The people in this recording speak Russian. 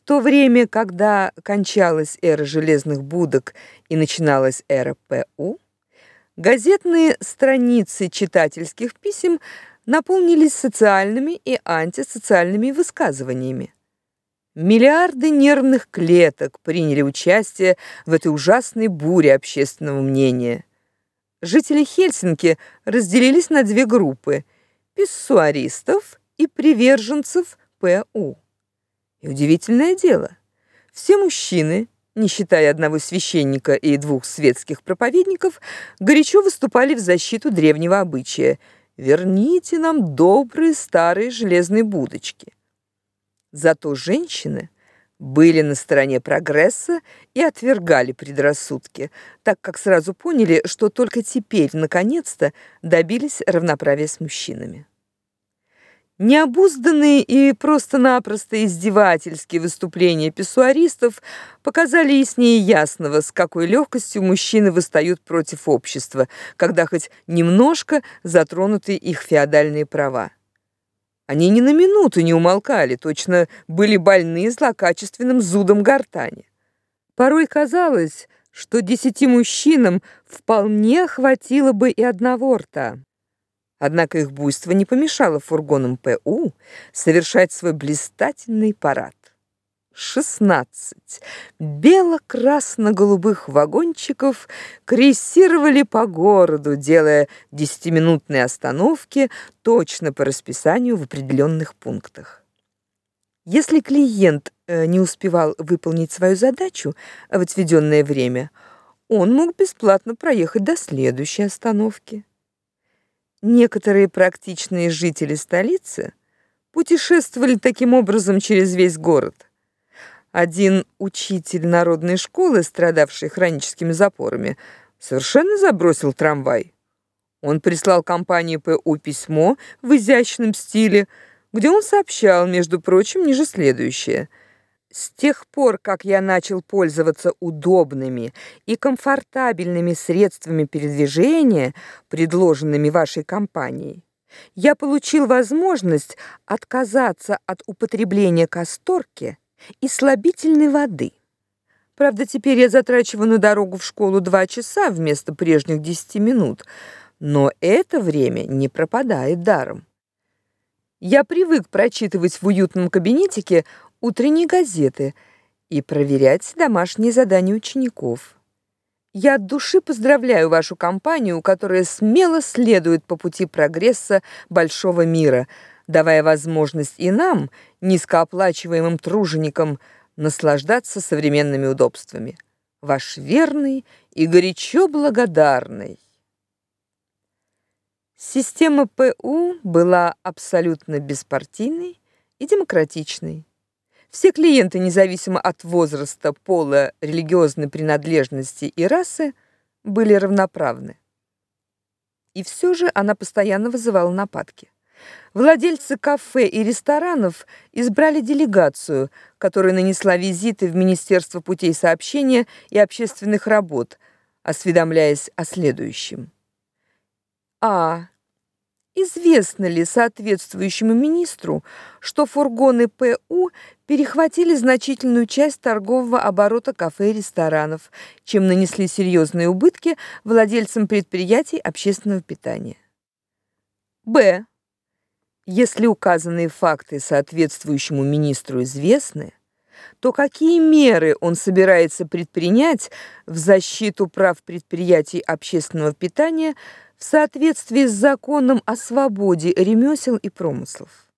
В то время, когда кончалась эра железных будок и начиналась эра ПУ, газетные страницы читательских писем наполнились социальными и антисоциальными высказываниями. Миллиарды нервных клеток приняли участие в этой ужасной буре общественного мнения. Жители Хельсинки разделились на две группы: писсуаристов и приверженцев ПУ. И удивительное дело, все мужчины, не считая одного священника и двух светских проповедников, горячо выступали в защиту древнего обычая: верните нам добрые старые железные будочки. Зато женщины были на стороне прогресса и отвергали предрассудки, так как сразу поняли, что только теперь наконец-то добились равноправия с мужчинами. Необузданные и просто-напросто издевательские выступления писсуаристов показали яснее ясного, с какой легкостью мужчины восстают против общества, когда хоть немножко затронуты их феодальные права. Они ни на минуту не умолкали, точно были больны злокачественным зудом гортани. Порой казалось, что десяти мужчинам вполне хватило бы и одного рта. Однако их буйство не помешало фургонам ПУ совершать свой блистательный парад. 16 бело-красно-голубых вагончиков крейсировали по городу, делая десятиминутные остановки точно по расписанию в определенных пунктах. Если клиент э, не успевал выполнить свою задачу в отведенное время, он мог бесплатно проехать до следующей остановки. Некоторые практичные жители столицы путешествовали таким образом через весь город. Один учитель народной школы, страдавший хроническими запорами, совершенно забросил трамвай. Он прислал компании ПУ письмо в изящном стиле, где он сообщал, между прочим, ниже следующее – с тех пор, как я начал пользоваться удобными и комфортабельными средствами передвижения, предложенными вашей компанией, я получил возможность отказаться от употребления касторки и слабительной воды. Правда, теперь я затрачиваю на дорогу в школу два часа вместо прежних десяти минут, но это время не пропадает даром. Я привык прочитывать в уютном кабинетике утренние газеты и проверять домашние задания учеников. Я от души поздравляю вашу компанию, которая смело следует по пути прогресса большого мира, давая возможность и нам, низкооплачиваемым труженикам, наслаждаться современными удобствами. Ваш верный и горячо благодарный. Система ПУ была абсолютно беспартийной и демократичной. Все клиенты, независимо от возраста, пола, религиозной принадлежности и расы, были равноправны. И все же она постоянно вызывала нападки. Владельцы кафе и ресторанов избрали делегацию, которая нанесла визиты в Министерство путей сообщения и общественных работ, осведомляясь о следующем. А. Известно ли соответствующему министру, что фургоны ПУ перехватили значительную часть торгового оборота кафе и ресторанов, чем нанесли серьезные убытки владельцам предприятий общественного питания? Б. Если указанные факты соответствующему министру известны, то какие меры он собирается предпринять в защиту прав предприятий общественного питания в соответствии с законом о свободе ремесел и промыслов.